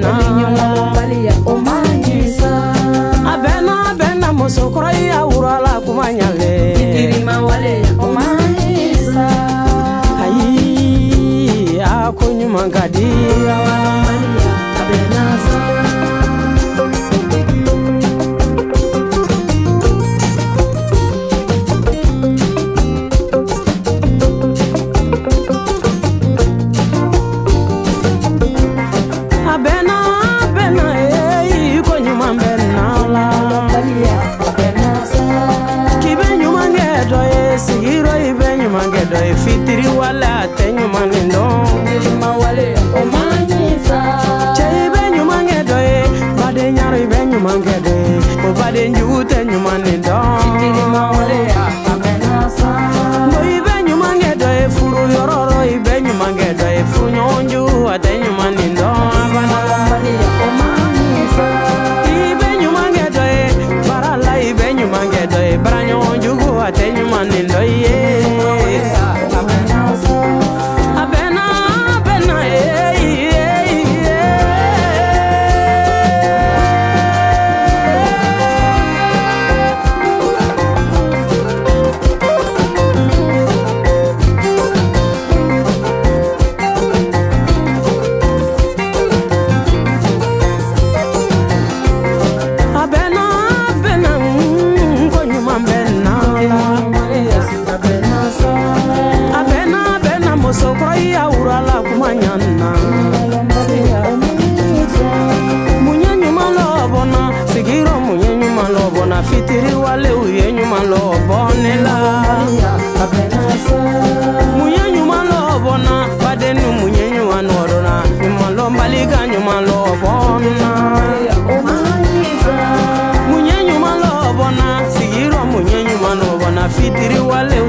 na na wala tell you mën fitiri wale u nyuma ɲuman lɔbɔ ne la mun ye ɲuman lɔbɔ na baden ni mun ye ɲuman nɔgɔdɔ na ɲuman lɔnbali ka ɲuman lɔbɔ na mun ye ɲuman na sigiyɔrɔ mun ye ɲuman na fitiri wale